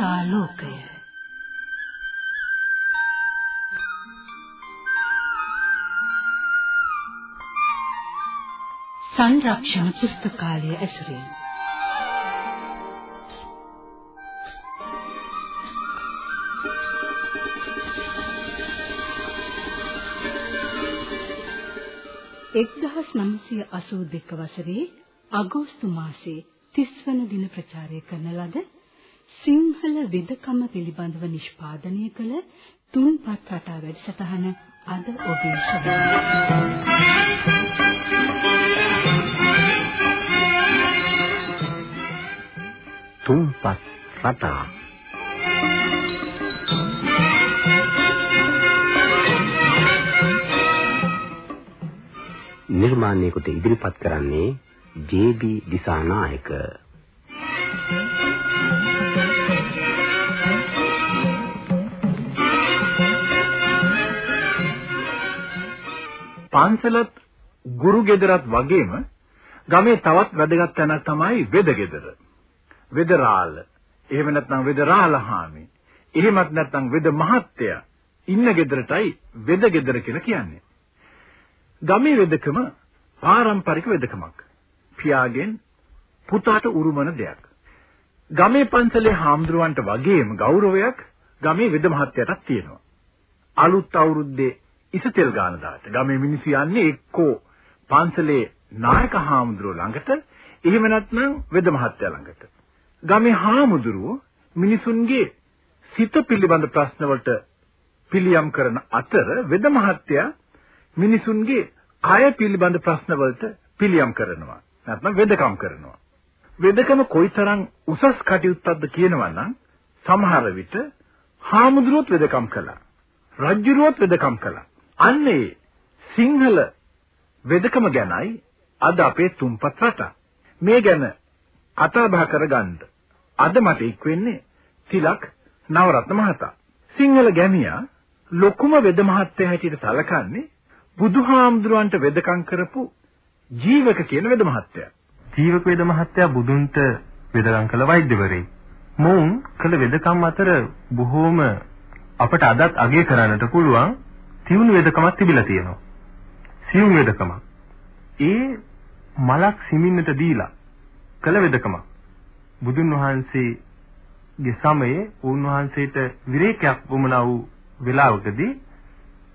පුරාලෝකය සංරක්ෂණ පුස්තකාලය ඇසුරින්. එක්දහස් නමසය අසූ දෙක වසරේ අගෝස්තු මාසේ තිස් වන දින ප්‍රචාරය කරන ලද සිංහල වෙදකම පිළිබඳව නිෂ්පාදනය කළ තුන්පත් රටා වැඩසටහන අද ඔබේ තුන්පත් රටා නිර්මාණය කොට ඉදිරිපත් කරන්නේ ජේ.බී. දිසානායක පන්සලත් ගුරු ගෙදරත් වගේම ගමේ තවත් වැදගත් තැනක් තමයි වෙද ගෙදර. වෙදරාල. එහෙම නැත්නම් වෙදරාලහාමි. එහෙමත් නැත්නම් වෙද මහත්තයා ඉන්න ගෙදරටයි වෙද ගෙදර කියලා කියන්නේ. ගමේ වෙදකම පාරම්පරික වෙදකමක්. පියාගෙන් පුතාට උරුමන දෙයක්. ගමේ පන්සලේ හාමුදුරුවන්ට වගේම ගෞරවයක් ගමේ වෙද මහත්තයාටත් තියෙනවා. අලුත් අවුරුද්දේ ඉසතෙල් ගාන දාට ගමේ මිනිස්සු යන්නේ එක්කෝ පන්සලේ නායක හාමුදුරුවෝ ළඟට එහෙම නැත්නම් වෙද මහත්තයා ළඟට. ගමේ හාමුදුරුවෝ මිනිසුන්ගේ සිත පිළිබඳ ප්‍රශ්න වලට පිළියම් කරන අතර වෙද මහත්තයා මිනිසුන්ගේ කය පිළිබඳ ප්‍රශ්න වලට පිළියම් කරනවා. නැත්නම් වෙදකම් කරනවා. වෙදකම කොයිතරම් උසස් කටයුත්තක්ද කියනවා නම් සමහර විට හාමුදුරුවොත් වෙදකම් කළා. රජුරුවොත් වෙදකම් කළා. අන්නේ සිංහල වෙදකම ගැනයි අද අපේ තුන්පත් රට. මේ ගැන කතා බහ කරගන්න අද මට එක් වෙන්නේ තිලක් නවරත්න මහතා. සිංහල ගැමියා ලොකුම වෙද මහත්තයා හැටියට සැලකන්නේ බුදුහාමුදුරන්ට වෙදකම් කරපු ජීවක කියන වෙද මහත්තයා. ජීවක වෙද මහත්තයා බුදුන්ට වෙදකම් කළ වෛද්‍යවරයෙක්. මොවුන් කළ වෙදකම් අතර බොහෝම අපට අදත් අගය කරන්නට පුළුවන් තියුණු වෙදකමක් තිබිලා තියෙනවා. සියුම් වෙදකමක්. ඒ මලක් සිමින්නට දීලා කළ වෙදකමක්. බුදුන් වහන්සේගේ සමයේ උන්වහන්සේට විරේකයක් වුණා වූ වෙලාවකදී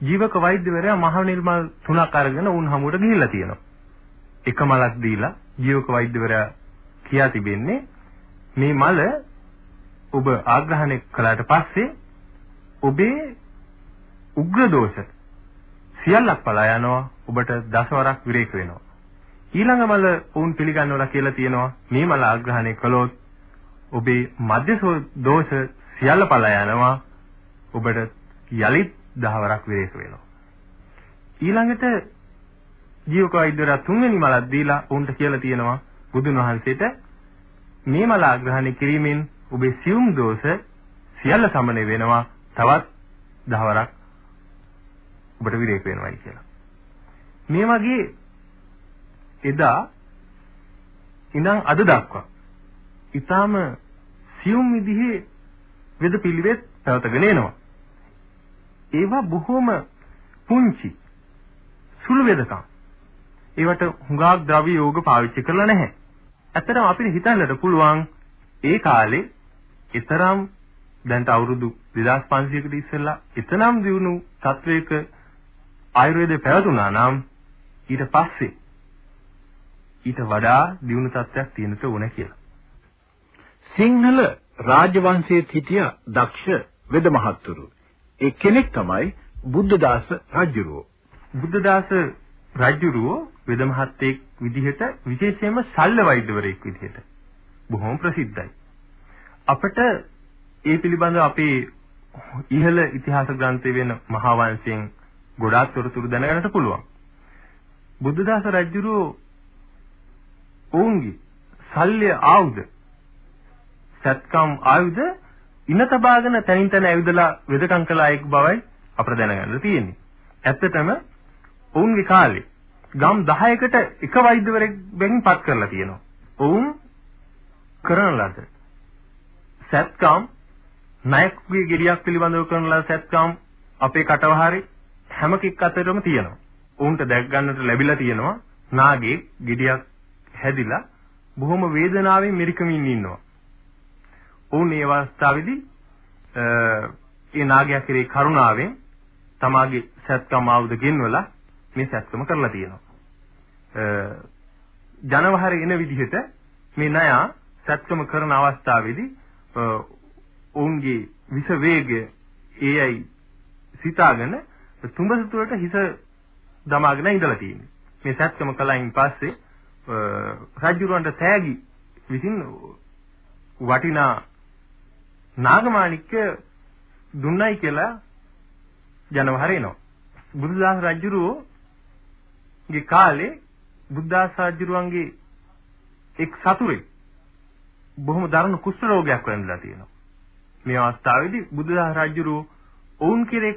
ජීවක වෛද්‍යවරයා මහ නිර්මල් තුනක් අරගෙන උන් හමුවට ගිහිල්ලා තියෙනවා. එක මලක් දීලා ජීවක වෛද්‍යවරයා කියා තිබෙන්නේ මේ මල ඔබ ආග්‍රහණය කළාට පස්සේ ඔබේ උග්‍ර දෝෂ. සියල්ලක් පලා යනවා ඔබට දසවරක් විරේක වෙනවා. ඊළඟ මල වුන් පිළිගන්නවා කියලා තියෙනවා මේ මල ආග්‍රහණය කළොත් ඔබේ මධ්‍ය දෝෂ සියල්ල පලා යනවා ඔබට යලිත් දහවරක් විරේක වෙනවා. ඊළඟට ජීවක වෛද්‍යවරයා තුන්වෙනි මලක් දීලා උන්ට කියලා තියෙනවා බුදුන් වහන්සේට මේ මල ආග්‍රහණය කිරීමෙන් ඔබේ සියුම් දෝෂ සියල්ල සමනය වෙනවා තවත් දහවරක් ඔබට විරේක වෙනවායි කියලා. මේ වගේ එදා ඉඳන් අද දක්වා ඊටාම සියුම් විදිහේ වෙද පිළිවෙත් පැවතගෙන එනවා. ඒවා බොහොම පුංචි සුළු වෙදකම්. ඒවට හුඟක් ද්‍රව්‍ය යෝග පාවිච්චි කරලා නැහැ. ඇත්තටම අපිට හිතන්නට පුළුවන් ඒ කාලේ ඊතරම් දැන්ට අවුරුදු 2500කට ඉස්සෙල්ලා ඊතරම් දියුණු තත්වයක ආයුර්වේදය පැවතුණා නම් ඊට පස්සේ ඊට වඩා දියුණු තත්ත්වයක් තියෙනට ඕන කියලා. සිංහල රාජවංශයේ හිටිය දක්ෂ වෙද මහත්තුරු. ඒ කෙනෙක් තමයි බුද්ධදාස රජුරෝ. බුද්ධදාස රජුරෝ වෙද මහත්තයෙක් විදිහට විශේෂයෙන්ම ශල්‍ය වෛද්‍යවරයෙක් විදිහට බොහොම ප්‍රසිද්ධයි. අපට ඒ පිළිබඳව අපේ ඉහළ ඉතිහාස ග්‍රන්ථය වෙන මහා වංශයෙන් ගොඩාක් තොරතුරු දැනගන්නට පුළුවන්. බුද්ධදාස රජුරෝ ඔවුන්ගේ ශල්‍ය ආයුධ සත්කම් ආයුධ ඉන තබාගෙන තනින් තන ඇවිදලා වෙදකම් කළ අයෙක් බවයි අපට දැනගන්න තියෙන්නේ. ඇත්තටම ඔවුන්ගේ කාලේ ගම් 10කට එක වෛද්‍යවරයෙක් බැගින් පත් කරලා තියෙනවා. ඔවුන් කරන ලද සත්කම් ණයකුගේ ගෙඩියක් පිළිබඳව කරන ලද සැත්කම් අපේ කටවහරේ හැම කෙක් අතරම තියෙනවා. උන්ට දැක් ගන්නට ලැබිලා තියෙනවා නාගේ ගෙඩියක් හැදිලා බොහොම වේදනාවෙන් මිරිකමින් ඉන්නවා. ඔවුන් මේ අවස්ථාවේදී ඒ නාගයා කෙරේ කරුණාවෙන් තමාගේ සත්කම් ආවුද ගෙන්වලා මේ සත්කම කරලා තියෙනවා. ජනවහරේ එන විදිහට මේ නයා සත්කම කරන අවස්ථාවේදී ඔවුන්ගේ විස වේගය ඒයි සිතාගෙන තුඹස තුළට හිස දමාගෙන ඉඳලා තියෙන්නේ. මේ සත්කම කලයින් පස්සේ රජුරවන්ට තෑගි විසින් වටිනා නාගමාණික්ක දුන්නයි කියලා ජනවහර එනවා. බුදුදාස රජුරෝගේ කාලේ බුද්ධාස රජුරුවන්ගේ එක් සතුරෙක් බොහොම දරුණු කුෂ්ඨ රෝගයක් වෙන්නලා තියෙනවා. මේ අවස්ථාවේදී බුදුදාස රජුරෝ ඔවුන් කෙරේ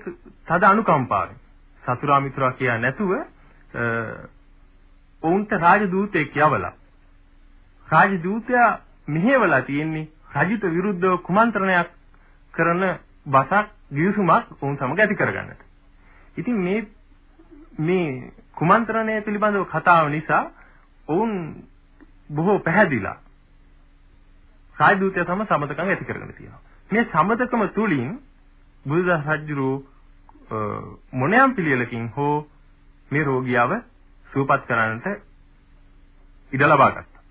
තද අනුකම්පාවෙන් සතුරා මිතුරා කියා නැතුව ඔවුන්ට රාජදූතයෙක් යවලා රාජදූතයා මෙහෙवला තියෙන්නේ රජුට විරුද්ධව කුමන්ත්‍රණයක් කරන බසක් ගිවිසුමක් ඔවුන් සමග ඇති කරගන්නට. ඉතින් මේ මේ කුමන්ත්‍රණය පිළිබඳව කතාව නිසා ඔවුන් බොහෝ පැහැදිලා රාජදූතයා තම සමතකම් ඇති කරගෙන තියෙනවා. මේ සමතකම තුලින් බුදුදහස් රජුරු මොනියම් පිළිවෙලකින් හෝ මේ රෝගියාව සුවපත් කරන්නට ඉඩ ලබා ගත්තා.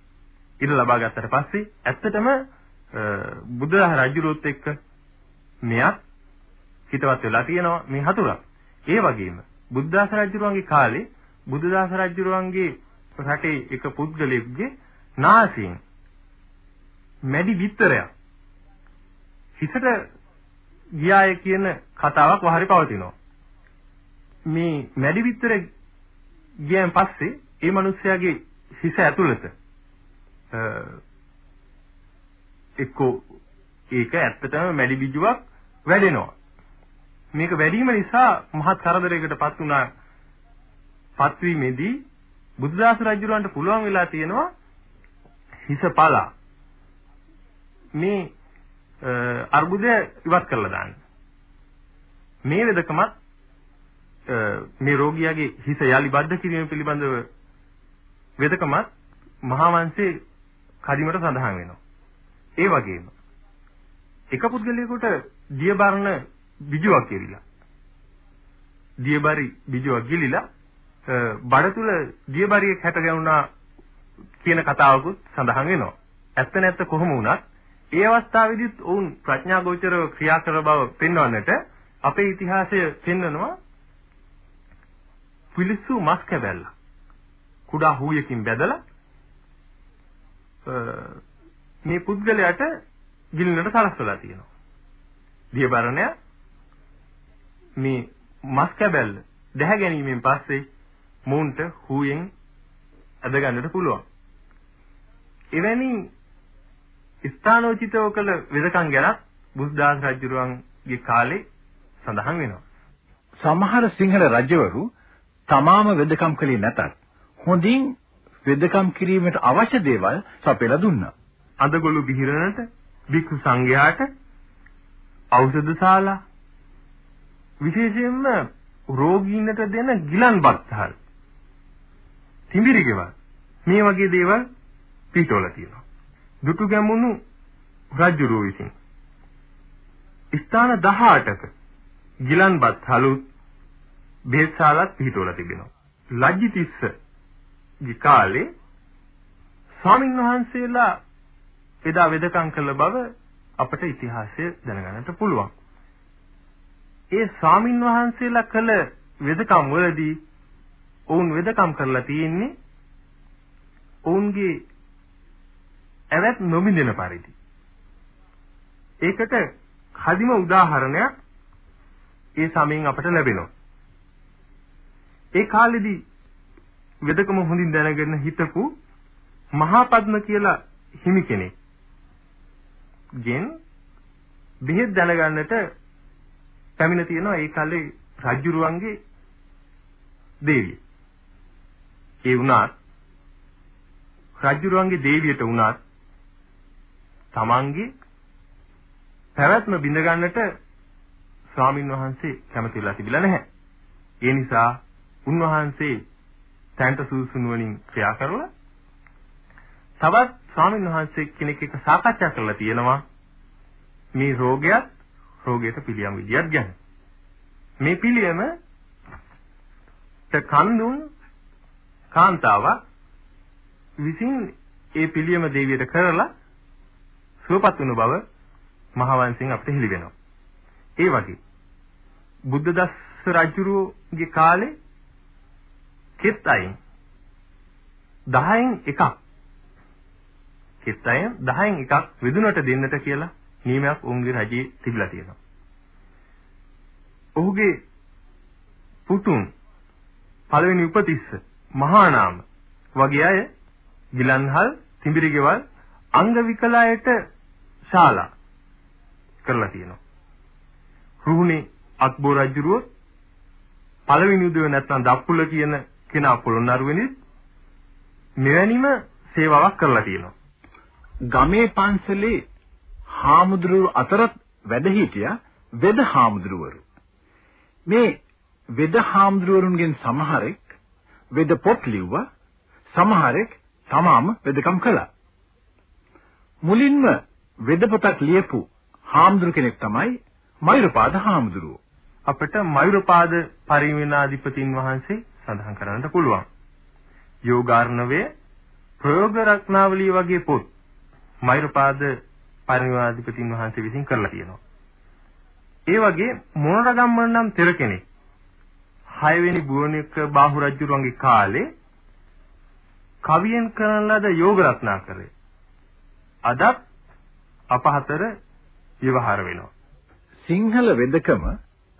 ඉඩ ලබා ගත්තට පස්සේ ඇත්තටම බුදුදහස් රජුරුත් එක්ක මෙයක් හිතවත් වෙලා තියෙනවා මේ හතුරා. ඒ වගේම බුද්ධාස රජුරුවන්ගේ කාලේ බුදුදාස රජුරුවන්ගේ රටේ එක පුද්ගලයෙකුගේ නාසයෙන් මැඩි බිත්තරයක් හිසට ගියාය කියන කතාවක් වහරි පවතිනවා. මේ මැඩි බිත්තර ගියන් පස්සේ ඒ මිනිස්යාගේ හිස ඇතුළත එක්කෝ ඒක ඇත්තටම මැඩි බිජුවක් වැඩෙනවා. මේක වැඩිම නිසා මහත් කරදරයකටපත් වුණා. පත්වීමේදී බුදුදාස රජුරවන්ට පුළුවන් වෙලා තියෙනවා හිස පලා මේ අර්බුදය ඉවත් කරලා දාන්න. මේ වෙදකමත් මේ රෝගියාගේ හිස යලි බද්ධ කිරීම පිළිබඳව වෙදකමත් මහා වංශයේ කදිමට සඳහන් වෙනවා. ඒ වගේම එක පුද්ගලයෙකුට දියබරණ බිජුවක් කෙරිලා. දියබරි බිජුවක් ගිලිලා බඩ තුල දියබරියක් හැට ගැවුනා කියන කතාවකුත් සඳහන් වෙනවා. ඇත්ත නැත්ත කොහොම වුණත් ඒ අවස්ථාවේදීත් ඔවුන් ප්‍රඥා ගෝචරව ක්‍රියා කර බව පෙන්වන්නට අපේ ඉතිහාසය පෙන්වනවා පිලිස්සු මස් කැබැල්ල කුඩා හුයකින් බැදලා මේ පුද්ගලයාට ගිලිනට සලස්වලා තියෙනවා. දියබරණය මේ මස් කැබැල්ල දැහැ ගැනීමෙන් පස්සේ මූන්ට හුයෙන් අද ගන්නට පුළුවන්. එවැනි ස්ථානෝචිතව කළ වෙදකම් ගැන බුද්ධදාස රජුරුවන්ගේ කාලේ සඳහන් වෙනවා. සමහර සිංහල රජවරු තමාම වෙදකම් කළේ නැතත් හොඳින් වෙදකම් කිරීමට අවශ්‍ය දේවල් සපයලා දුන්නා. අදගොළු බිහිරනට, භික්ෂු සංඝයාට, ඖෂධ ශාලා විශේෂයෙන්ම රෝගීන්ට දෙන ගිලන්පත්හල් තිඹිරි ගෙවල් මේ වගේ දේවල් පිටවල තියෙනවා. දුටු ගැමුණු රජුරුව විසින් ස්ථාන 18ක ගිලන්පත් හලුත් බේසාලත් පිහිටවලා තිබෙනවා. ලජ්ජිතිස්ස ගේ කාලේ ස්වාමීන් වහන්සේලා එදා වෙදකම් කළ බව අපට ඉතිහාසය දැනගන්නට පුළුවන්. ඒ ස්වාමින් වහන්සේලා කළ වෙදකම් වලදී ඔවුන් වෙදකම් කරලා තියෙන්නේ ඔවුන්ගේ ඇවැත් නොමිදෙන පරිදි. ඒකට කදිම උදාහරණයක් ඒ සමයෙන් අපට ලැබෙනවා. ඒ කාලෙදී වෙදකම හොඳින් දැනගෙන හිටපු මහා පද්ම කියලා හිමි කෙනෙක් ගෙන් බෙහෙත් දැනගන්නට පැමිණ තියෙනවා ඒ කාලේ රජුරුවන්ගේ දේවිය. ඒ වුණත් රජුරුවන්ගේ දේවියට වුණත් තමන්ගේ පැවැත්ම බිඳ ගන්නට ස්වාමින් වහන්සේ කැමතිලා තිබිලා නැහැ. ඒ නිසා උන්වහන්සේ තැන්ට සූසු නුවණින් ක්‍රියා කරලා තවත් ස්වාමින් වහන්සේ කෙනෙක් එක්ක සාකච්ඡා කරලා තියෙනවා මේ රෝගයත් රෝගයට පිළියම් විදියක් ගැන. මේ පිළියම කන්දුන් කාන්තාවක් විසින් ඒ පිළියම දෙවියට කරලා සුවපත් වුණු බව මහවංශයෙන් අපිට හෙළි වෙනවා. ඒ වගේ බුද්ධ දස්ස රජුගේ කාලේ කෙත් අයින් 10න් එකක් කෙත් අයින් 10න් එකක් විදුනට දෙන්නට කියලා නියමයක් උන්ගේ රජයේ තිබිලා තියෙනවා. ඔහුගේ පුතුන් පළවෙනි උපතිස්ස මහා නාම වගේ අය ගිලන්හල් තිඹිරිගෙවල් අංග විකලයට ශාලා කරලා තියෙනවා. රුහුණේ අක්බෝ රජුරුව පළවෙනි උදේ නැත්නම් දප්පුල කියන කෙනා පොළොන්නරුවෙනි මෙවැනිම සේවාවක් කරලා තියෙනවා. ගමේ පන්සලේ හාමුදුරුවෝ අතරත් වැඩ හිටියා වෙද හාමුදුරුවරු. මේ වෙද හාමුදුරුවරුන්ගෙන් සමහරෙක් වෙද පොත් ලිව්වා සමහරෙක් තමාම වෙදකම් කළා. මුලින්ම වෙද පොතක් ලියපු හාමුදුරු කෙනෙක් තමයි මයුරපාද හාමුදුරුවෝ. අපිට මයුරපාද පරිවිනාධිපතින් වහන්සේ සඳහන් කරන්නට පුළුවන්. යෝගාර්ණවයේ ප්‍රයෝග රත්නාවලිය වගේ පොත් මයුරපාද පරිවිනාධිපතින් වහන්සේ විසින් කරලා තියෙනවා. ඒ වගේ මොනරගම්මන නම් තෙර කෙනෙක් 6 වෙනි බුවනික බාහු රජුරුවන්ගේ කාලේ කවියෙන් කරන ලද යෝග රත්නාකරේ අදත් අපහතර විවහාර වෙනවා. සිංහල වෙදකම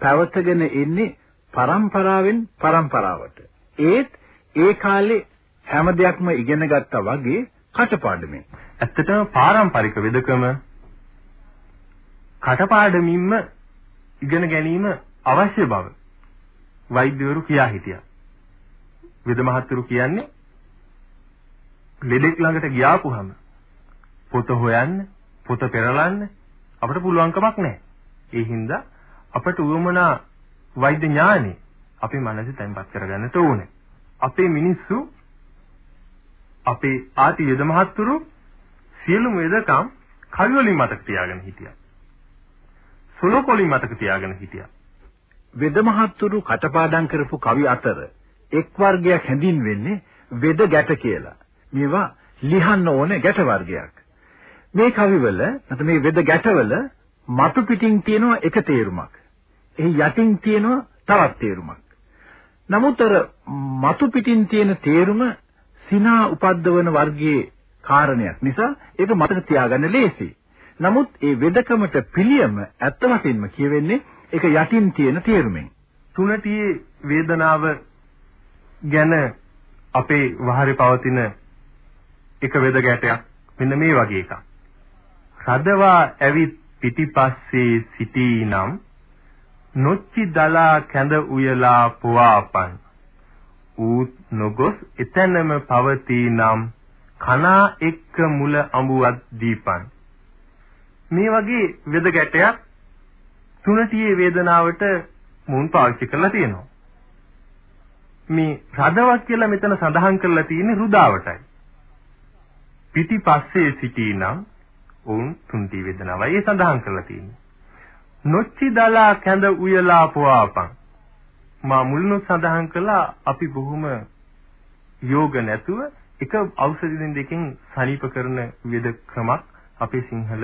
පැවතගෙන ඉන්නේ පරම්පරාවෙන් පරම්පරාවට. ඒත් ඒ කාලේ හැම දෙයක්ම ඉගෙන ගත්තා වගේ කටපාඩමින්. ඇත්තටම පාරම්පරික වෙදකම කටපාඩමින්ම ඉගෙන ගැනීම අවශ්‍ය බව වෛද්‍යවරු කියා හිටියා. වෙද මහත්තුරු කියන්නේ ලෙඩෙක් ළඟට ගියාපුහම පොත හොයන්න, පොත පෙරලන්න අපිට පුළුවන්කමක් නැහැ. ඒ හින්දා අපට උවමනා වෛද්‍ය ඥානෙ අපේ මනසේ තැන්පත් කරගන්නට ඕනේ. අපේ මිනිස්සු අපේ ආති වෙද මහත්තුරු සියලුම වෙදකම් කවි වලින් මතක තියාගෙන හිටියා. සුලෝක වලින් මතක තියාගෙන හිටියා. වෙද මහත්තුරු කටපාඩම් කරපු කවි අතර එක් වර්ගයක් හැඳින්වෙන්නේ වෙද ගැට කියලා. මේවා ලිහන්න ඕනේ ගැට වර්ගයක්. මේ කවිවල නැත්නම් මේ වෙද ගැටවල මතු පිටින් තියෙනවා එක තේරුමක්. එහි යටින් තියෙනවා තවත් තේරුමක්. නමුත් අර මතු පිටින් තියෙන තේරුම සිනා උපද්දවන වර්ගයේ කාරණයක් නිසා ඒක මතක තියාගන්න ලේසියි. නමුත් ඒ වෙදකමට පිළියම ඇත්ත වශයෙන්ම කියවෙන්නේ ඒක යටින් තියෙන තේරුමෙන්. තුනටියේ වේදනාව ගැන අපේ වහරේ පවතින එක වෙද ගැටයක් මෙන්න මේ වගේ එකක්. රදවා ඇවිත් පිටිපස්සේ සිටීනම් නොච්චි දලා කැඳ උයලා පුවාපන්. ඌත් නොගොස් එතැනම පවතිනම් කනා එක්ක මුල අඹුවක් දීපන්. මේ වගේ වෙද ගැටයක් තුනටියේ වේදනාවට මුන් පාවිච්චි කරලා තියෙනවා. මේ රදවක් කියලා මෙතන සඳහන් කරලා තියෙන්නේ රුදාවටයි. පිටිපස්සේ සිටීනම් ඔවුන් තුන්ටි වේදනාවයි ඒ සඳහන් කරලා තියෙන්නේ. නොච්චි දලා කැඳ උයලා පොවාපන්. මා මුලින්ම සඳහන් කළා අපි බොහොම යෝග නැතුව එක ඖෂධ දෙකකින් සනීප කරන වේද ක්‍රමක් අපේ සිංහල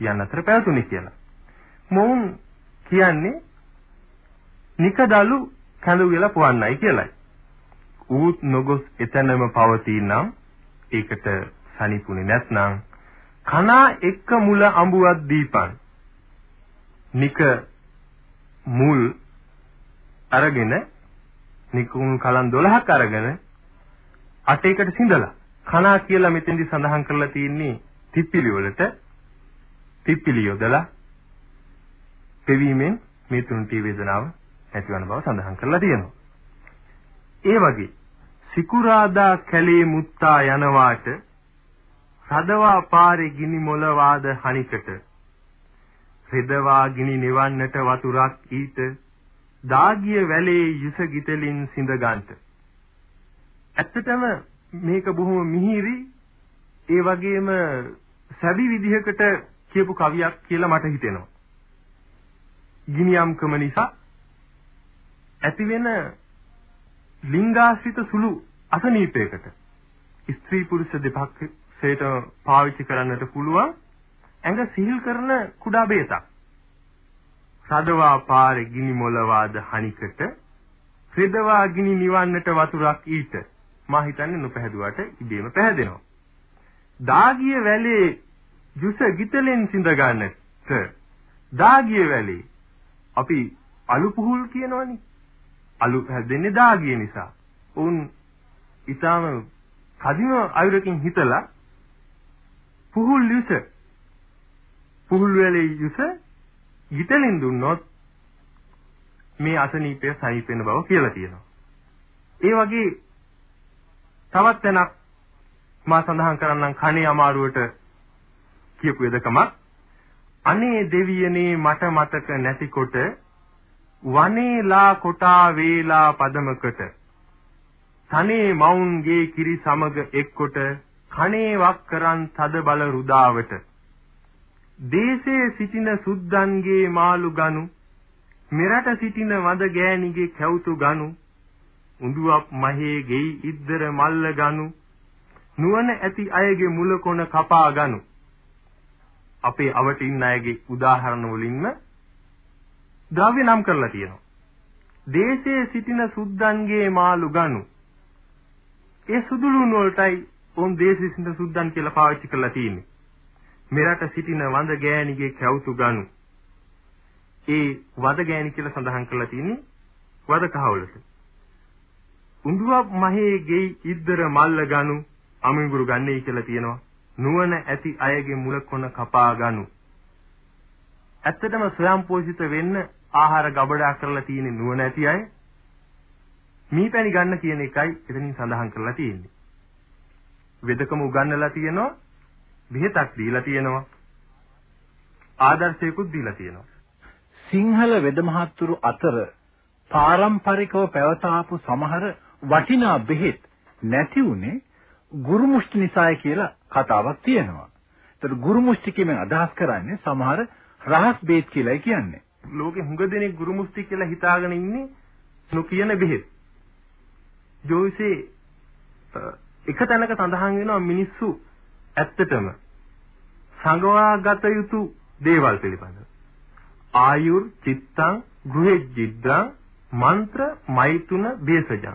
යන අතර පැවතුනේ කියලා. මොවුන් කියන්නේ නිකදලු කැඳ උයලා පොවන්නයි කියලයි. ඌත් නොගොස් එතනම පවතිනම් ඒකට සනීපුනේ නැත්නම් කනා එක්ක මුල අඹුවක් දීපන්. නික මුල් අරගෙන නිකුණු කලන් 12ක් අරගෙන අටයකට සිඳලා කනා කියලා මෙතෙන්දි සඳහන් කරලා තියෙන්නේ තිප්පිලි වලට තිප්පිලි යොදලා පෙවීමෙන් මේ තුන්ටි වේදනාව ඇතිවන බව සඳහන් කරලා තියෙනවා. ඒ වගේ සිකුරාදා කැලේ මුත්තා යනවාට රදවා පාරේ ගිනි මොල වාද හනිකට රෙදවා ගිනි නිවන්නට වතුරක් ඊට දාගිය වැලේ යුස ගිතලින් සිඳ ගන්නට. ඇත්තටම මේක බොහොම මිහිරි ඒ වගේම සැබි විදිහකට කියපු කවියක් කියලා මට හිතෙනවා. ගිනියම්කම නිසා ඇතිවෙන ලිංගාශ්‍රිත සුළු අසනීපයකට ස්ත්‍රී පුරුෂ දෙපක්ෂයට පාවිච්චි කරන්නට පුළුවන් ඇඟ සිහිල් කරන කුඩා බේතක්. සදවා පාරේ ගිනි මොලවාද හනිකට රිදවා ගිනි නිවන්නට වතුරක් ඊට මා හිතන්නේ නොපැහැදුවට ඉබේම පැහැදෙනවා. දාගිය වැලේ ජුස ගිතලෙන් සිඳ ගන්නට දාගිය වැලේ අපි අලු පුහුල් කියනවනේ. අලු හැදෙන්නේ දාගිය නිසා. උන් ඊටාම කදිම අයුරකින් හිතලා පුහුල් යුස. පුහුල් වැලේ යුස ගිතලින් දුන්නොත් මේ අසනීපය සනීප වෙන බව කියලා තියෙනවා. ඒ වගේ තවත් තැනක් මා සඳහන් කරන්නම් කණේ අමාරුවට කියපු වෙදකමක්. අනේ දෙවියනේ මට මතක නැතිකොට වනේලා කොටා වේලා පදමකට. තනේ මවුන්ගේ කිරි සමග එක්කොට කණේ වක් කරන් තද බල රුදාවට. දේශයේ සිටින සුද්දන්ගේ මාළු ගනු මෙරට සිටින වද ගෑණිගේ කැවුතු ගනු උඳුවක් මහේ ගෙයි ඉද්දර මල්ල ගනු නුවණ ඇති අයගේ මුල කොන කපා ගනු. අපේ අවට ඉන්න අයගේ උදාහරණ වලින්ම ද්‍රව්‍ය නම් කරලා තියෙනවා. දේශයේ සිටින සුද්දන්ගේ මාළු ගනු. ඒ සුදුලුණු වලටයි උන් දේශයේ සිටින සුද්දන් කියලා පාවිච්චි කරලා තියෙන්නේ මෙරට සිටින වඳ ගෑණිගේ කැවුතු ගනු. ඒ වද ගෑණි කියලා සඳහන් කරලා තියෙන්නේ වද කහවලට. උඳුවක් මහේ ගෙයි ඉද්දර මල්ල ගනු අමිඟුරු ගන්නයි කියලා තියෙනවා. නුවණ ඇති අයගේ මුල කොන කපා ගනු. ඇත්තටම ස්වයං පෝෂිත වෙන්න ආහාර ගබඩා කරලා තියෙන නුවණ ඇති අය මීපැණි ගන්න කියන එකයි එතනින් සඳහන් කරලා තියෙන්නේ. වෙදකම උගන්වලා තියෙනවා බෙහෙතක් දීලා තියෙනවා. ආදර්ශයකුත් දීලා තියෙනවා. සිංහල වෙද මහත්තුරු අතර පාරම්පරිකව පැවතාපු සමහර වටිනා බෙහෙත් නැති උනේ ගුරු මුෂ්ටි නිසායි කියලා කතාවක් තියෙනවා. ඒතර ගුරු මුෂ්ටි කියමින් අදහස් කරන්නේ සමහර රහස් බේත් කියලායි කියන්නේ. ලෝකෙ හුඟ දෙනෙක් ගුරු මුෂ්ටි කියලා හිතාගෙන ඉන්නේ නොකියන බෙහෙත්. ජෝයිසේ එක තැනක සඳහන් වෙනවා මිනිස්සු ඇත්තටම සංගවාගත යුතු දේවල් පිළිබඳව. ආයුර් චිත්තං ගෘහෙජ්ජිද්දං මන්ත්‍ර මෛතුන බේසජං.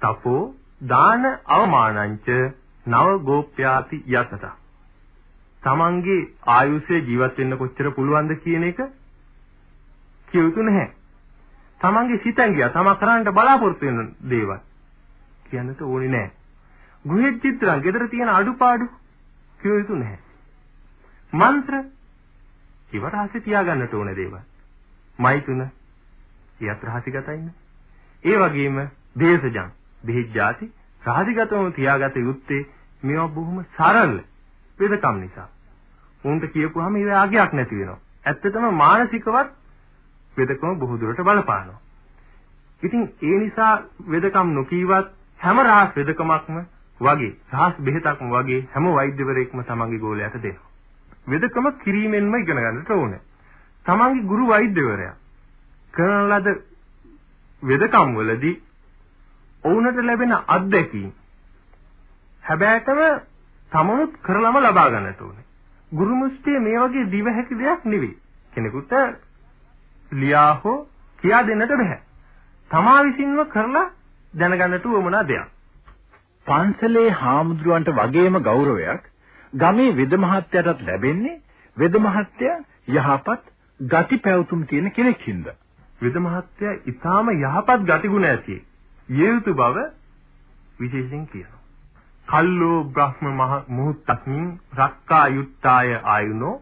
තපෝ දාන අවමානංච නව ගෝප්‍යාති යතත. තමන්ගේ ආයුෂයේ ජීවත් වෙන්න කොච්චර පුළුවන්ද කියන එක කියුතු නැහැ. තමන්ගේ සිතෙන් ගියා තම කරන්නට බලාපොරොත්තු වෙන දේවල් කියන්නට ඕනේ නැහැ. ගෘහෙජ්ජිද්දං gedara තියෙන අඩුපාඩු කිය යුතු නැහැ. මන්ත්‍ර ඉවරහසේ තියාගන්නට ඕන දේවල්. මෛතුන ඊයත් රහසිගතයි නේ. ඒ වගේම දේශජං දෙහිජාති රහසිගතවම තියාගත යුත්තේ මේවා බොහොම සරල වෙදකම් නිසා. උන්ට කියපුවාම ඒ ආගයක් නැති වෙනවා. ඇත්තටම මානසිකවත් වෙදකම බොහෝ දුරට බලපානවා. ඉතින් ඒ නිසා වෙදකම් නොකීවත් හැම රහස් වෙදකමක්ම වගේ රහස් බෙහෙතක්ම වගේ හැම වෛද්‍යවරයෙක්ම තමන්ගේ ගෝලයට දෙනවා. වෙදකම කිරීමෙන්ම ඉගෙන ගන්නට ඕනේ. තමන්ගේ ගුරු වෛද්‍යවරයා කරන ලද වෙදකම් වලදී ඔවුන්ට ලැබෙන අත්දැකීම් හැබැයිටම තමනුත් කරලම ලබා ගන්නට ඕනේ. ගුරු මුස්තිය මේ වගේ දිව හැකි දෙයක් නෙවෙයි. කෙනෙකුට ලියා හෝ කියා දෙන්නට බෑ. තමා විසින්ම කරලා දැනගන්නට උවමනා දෙයක්. පන්සලේ හාමුදුරුවන්ට වගේම ගෞරවයක් ගමේ වෙද මහත්තයාටත් ලැබෙන්නේ වෙද මහත්තයා යහපත් ගති පැවතුම් තියෙන කෙනෙක් හින්දා. වෙද මහත්තයා ඊටාම යහපත් ගතිගුණ ඇති. යෙයුතු බව විශේෂයෙන් කියනවා. කල්ලෝ බ්‍රහ්ම මහ මුහුත්තක්මින් රක්කා යුත්තාය ආයුනෝ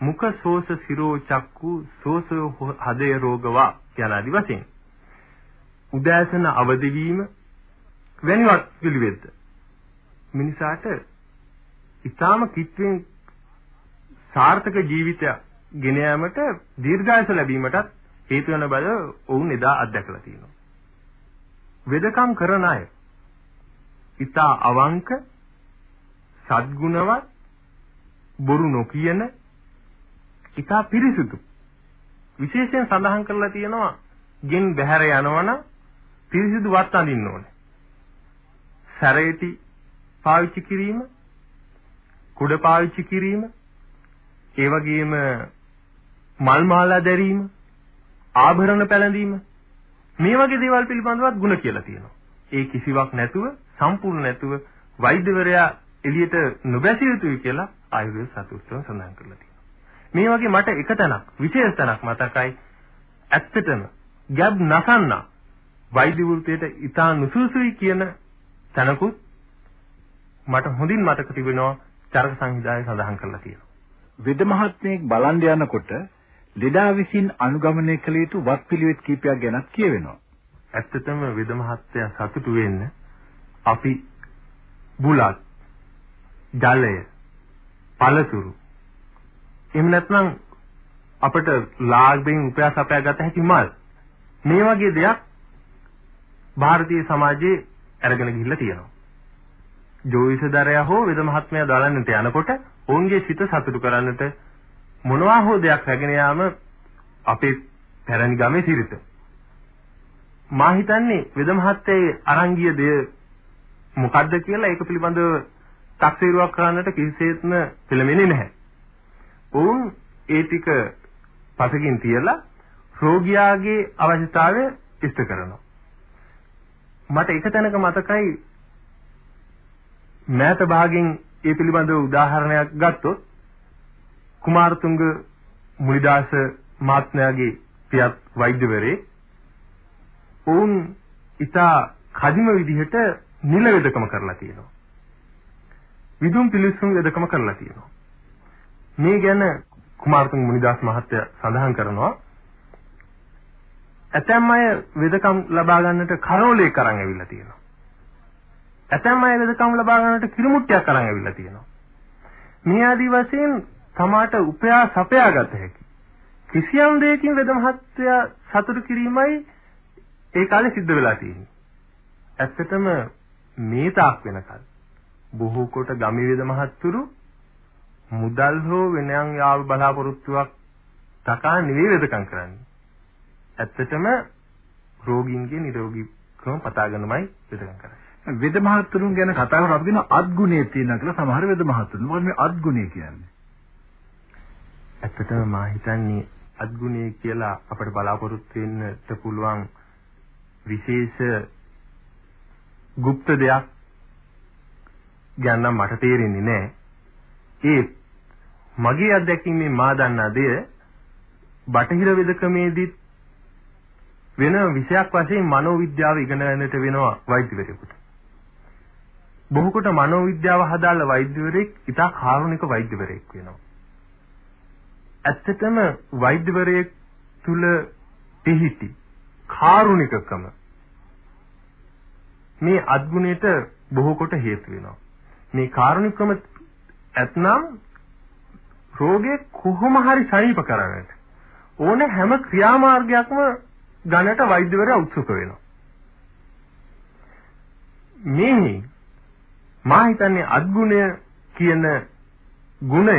මුඛ සෝස සිරෝ චක්කු සෝසෝ හදේ රෝගවා යන ආදි වශයෙන් උදෑසන අවදි වීම වැනිවත් පිළිවෙද්ද මිනිසාට ඊටාම කිත්වෙන් සාර්ථක ජීවිතයක් ගෙන යාමට දීර්ඝායස ලැබීමටත් හේතු වෙන බව ඔවුන් එදා අත්දැකලා තියෙනවා. වෙදකම් කරන අය ඊතා අවංක සද්ගුණවත් බොරු නොකියන ඊතා පිරිසුදු විශේෂයෙන් සඳහන් කරලා තියෙනවා ගෙන් බැහැර යනවනම් පිරිසිදු වත් අඳින්න ඕනේ. සැරේටි පාවිච්චි කිරීම, කුඩ පාවිච්චි කිරීම, ඒ වගේම මල් මාලා දැරීම, ආභරණ පැළඳීම මේ වගේ දේවල් පිළිබඳවත් ಗುಣ කියලා තියෙනවා. ඒ කිසිවක් නැතුව සම්පූර්ණ නැතුව වෛද්‍යවරයා එළියට නොබැසිය යුතුයි කියලා ආයුර්වේද සතුටුව සඳහන් කරලා තියෙනවා. මේ වගේ මට එක තැනක් විශේෂ තැනක් මතකයි ඇත්තටම ගැබ් නසන්න වෛද්‍ය වෘත්තියට ඊටා නුසුසුයි කියන තැනකුත් මට හොඳින් මතක තිබෙනවා චරක සංහිඳාවේ සඳහන් කරලා තියෙනවා. වෙද මහත්මයෙක් බලන් යනකොට ලෙඩා විසින් අනුගමනය කළ යුතු වත්පිළිවෙත් කීපයක් ගැනත් කියවෙනවා. ඇත්තටම වෙද මහත්තයා සතුටු වෙන්න අපි බුලත් ජලය පළතුරු එහෙම නැත්නම් අපිට ලාභයෙන් උපයාස අපයා ගත හැකි මල් මේ වගේ දෙයක් ಭಾರತೀಯ සමාජයේ අරගෙන ගිහිල්ලා තියෙනවා. ජෝයිසදරයා හෝ වෙද මහත්මයා දලන්නට යනකොට ඔවුන්ගේ සිත සතුටු කරන්නට මොනවා හෝ දෙයක් රැගෙන යාම අපේ පැරණි ගමේ සිරිත. මා හිතන්නේ වෙද මහත්තයේ අරංගිය දෙය මොකද්ද කියලා ඒක පිළිබඳව තක්සේරුවක් කරන්නට කිසිසේත්ම පෙළඹෙන්නේ නැහැ. ඔවුන් ඒ ටික පසකින් තියලා රෝගියාගේ අවශ්‍යතාවය ඉෂ්ට කරනවා. මට එක තැනක මතකයි මෑත භාගෙන් ඒ පිළිබඳව උදාහරණයක් ගත්තොත් කුමාරතුංග මුනිදාස මාත්මයාගේ පියත් වෛද්‍යවරේ ඔවුන් ඉතා කදිම විදිහට නිල වෙදකම කරලා තියෙනවා. විදුම් පිලිස්සුම් වෙදකම කරලා තියෙනවා. මේ ගැන කුමාරතුංග මුනිදාස් මහත්තයා සඳහන් කරනවා ඇතැම් අය වෙදකම් ලබා ගන්නට කරෝලයක් අරන් ඇවිල්ලා තියෙනවා. ඇතැම් අය වෙදකම් ලබා ගන්නට කිරිමුට්ටියක් අරන් ඇවිල්ලා තියෙනවා. මේ ආදි වශයෙන් තමාට උපයා සපයා ගත හැකි. කිසියම් දෙයකින් වෙද මහත්තයා සතුටු කිරීමයි ඒ කාලේ සිද්ධ වෙලා තියෙන්නේ. ඇත්තටම මේ තාක් වෙනකල් බොහෝ කොට ගමි වෙද මහත්තුරු මුදල් හෝ වෙනයන් යාව බලාපොරොත්තුවක් තකා නෙවෙයි වෙදකම් කරන්නේ. ඇත්තටම රෝගීන්ගේ නිරෝගීකම පතාගෙනමයි වෙදකම් කරන්නේ. වෙද මහත්තුරුන් ගැන කතා කරලා අපි කියන අත්ගුණය තියෙනවා කියලා සමහර වෙද මහත්තුරුන්. මොකද මේ අත්ගුණය කියන්නේ? ඇත්තටම මා හිතන්නේ අත්ගුණය කියලා අපිට බලාපොරොත්තු වෙන්නට පුළුවන් විශේෂ গুপ্ত දෙයක් ගැන මට තේරෙන්නේ නැහැ. ඒ මගේ අත්දැකීමේ මා දන්නා දෙය බටහිර වෙදකමේදීත් වෙන විෂයක් වශයෙන් මනෝවිද්‍යාව ඉගෙන ගන්නට වෙනවා වෛද්‍යවරයෙකුට. බොහෝ කොට මනෝවිද්‍යාව හදාළ වෛද්‍යවරයෙක් ඉතා කාරුණික වෛද්‍යවරයෙක් වෙනවා. ඇත්තටම වෛද්‍යවරයෙක් තුල පිහිටි කාරුණිකකම මේ අද්ගුණයට බොහෝ කොට හේතු වෙනවා. මේ කාරුණිකකම ඇතනම් රෝගේ කොහොම හරි සනීප කරන්නට ඕන හැම ක්‍රියාමාර්ගයක්ම ගණට වෛද්‍යවරයා උත්සුක වෙනවා. මේ මා හිතන්නේ අද්ගුණය කියන ගුණය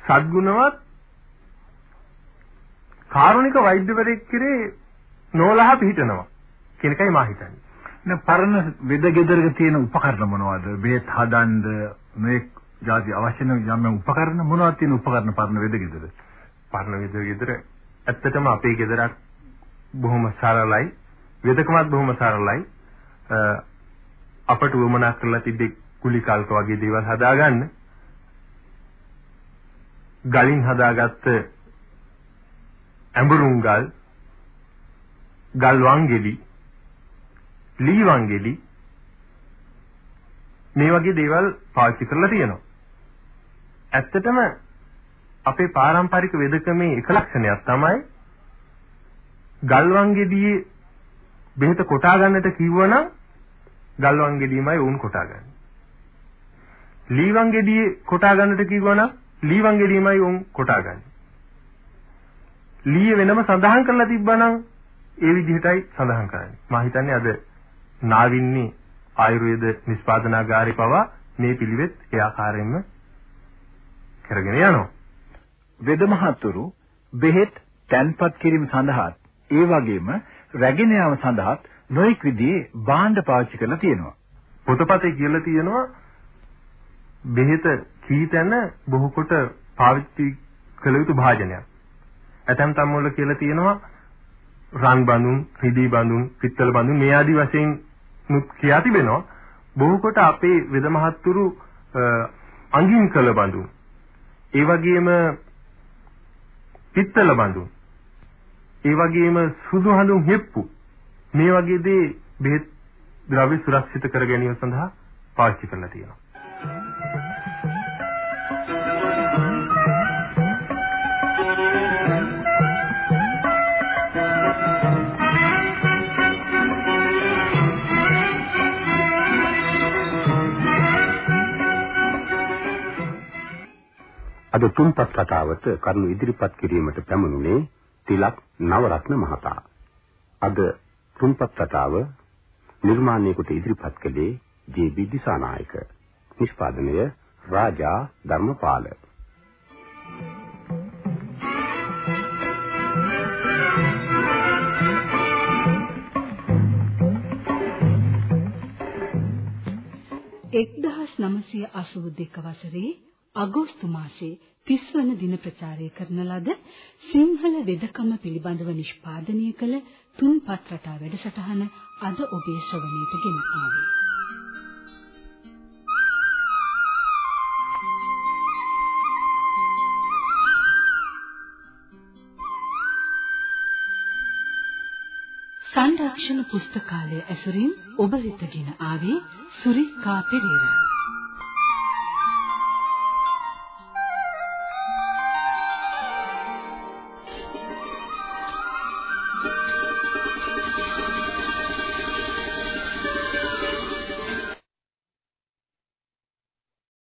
සද්ගුණවත් කාරුණික වෛද්‍යවරයෙක් කෙරේ නොලහ පිහිටනවා කියන එකයි මා හිතන්නේ. දැන් පරණ වෙද ගෙදරක තියෙන උපකරණ මොනවද? බේත් හදන්න මේ ජාති අවශ්‍ය නම් යම් උපකරණ මොනවද තියෙන උපකරණ පරණ වෙද ගෙදර? පරණ විද ගෙදර ඇත්තටම අපේ ගෙදරක් බොහොම සරලයි. වෙදකමත් බොහොම සරලයි. අපට වමනා කරලා තිබ්බේ කුලි කල්ක වගේ දේවල් හදාගන්න. ගලින් හදාගත්ත ඇඹරුම් ගල් ගල් වංගෙලි ලී වංගෙලි මේ වගේ දේවල් පාවිච්චි කරලා තියෙනවා. ඇත්තටම අපේ පාරම්පරික වෙදකමේ එක ලක්ෂණයක් තමයි ගල්වන් ගෙඩියේ බෙහෙත කොටා ගන්නට කිව්වනම් ගල්වන් ගෙඩියමයි වුන් කොටා ගන්න. ලීවන් ගෙඩියේ කොටා ගන්නට කිව්වනම් ලීවන් ගෙඩීමයි උන් කොටාගන්නේ. ලීය වෙනම සඳහන් කරලා තිබ්බනම් ඒ විදිහටයි සඳහන් කරන්නේ. මම හිතන්නේ අද නාවින්නේ ආයුර්වේද නිෂ්පාදනාගාරේ පවා මේ පිළිවෙත් ඒ ආකාරයෙන්ම කරගෙන යනවා. වෙද මහතුරු බෙහෙත් තැන්පත් කිරීම සඳහා ඒ වගේම රැගෙන යාම සඳහා නොඑක් විදිහේ භාණ්ඩ පාවිච්චි කරලා තියෙනවා. පොතපතේ කියලා තියෙනවා බෙහෙත කීතැන බොහෝ කොට පාවිච්චි කළ යුතු භාජනයක්. ඇතැම් තම් වල කියලා තියෙනවා රන් බඳුන්, රිදී බඳුන්, පිත්තල බඳුන් මේ ආදි වශයෙන් නුත් කියා තිබෙනවා. බොහෝ කොට අපේ වෙද මහත්තුරු අඟින් කළ බඳුන් ඒ වගේම පිත්තල බඳුන් ඒ වගේම සුදු හඳුන් හෙප්පු මේ වගේ දේ බෙහෙත් ද්‍රව්‍ය සුරක්ෂිත කර ගැනීම සඳහා පාවිච්චි කරලා තියෙනවා. අද තුන්පත් කතාවට කරුණු ඉදිරිපත් කිරීමට පැමිණුනේ තිලක් නවරත්න මහතා. අද තුන්පත් කතාව නිර්මාණය කොට ඉදිරිපත් කළේ ජේ.බී. දිසානායක. නිෂ්පාදනය රාජා ධර්මපාල. එක්දහස් නමසය අසූ දෙක වසරේ අගෝස්තු මාසයේ 30 වන දින ප්‍රචාරය කරන ලද සිංහල වෙදකම පිළිබඳව නිෂ්පාදනය කළ තුන්පත් රටා වැඩසටහන අද ඔබේ ශ්‍රවණයට ගෙන ආවේ. සංරක්ෂණ පුස්තකාලය ඇසුරින් ඔබ වෙතගෙන ආවේ සුරිකා පෙරේරා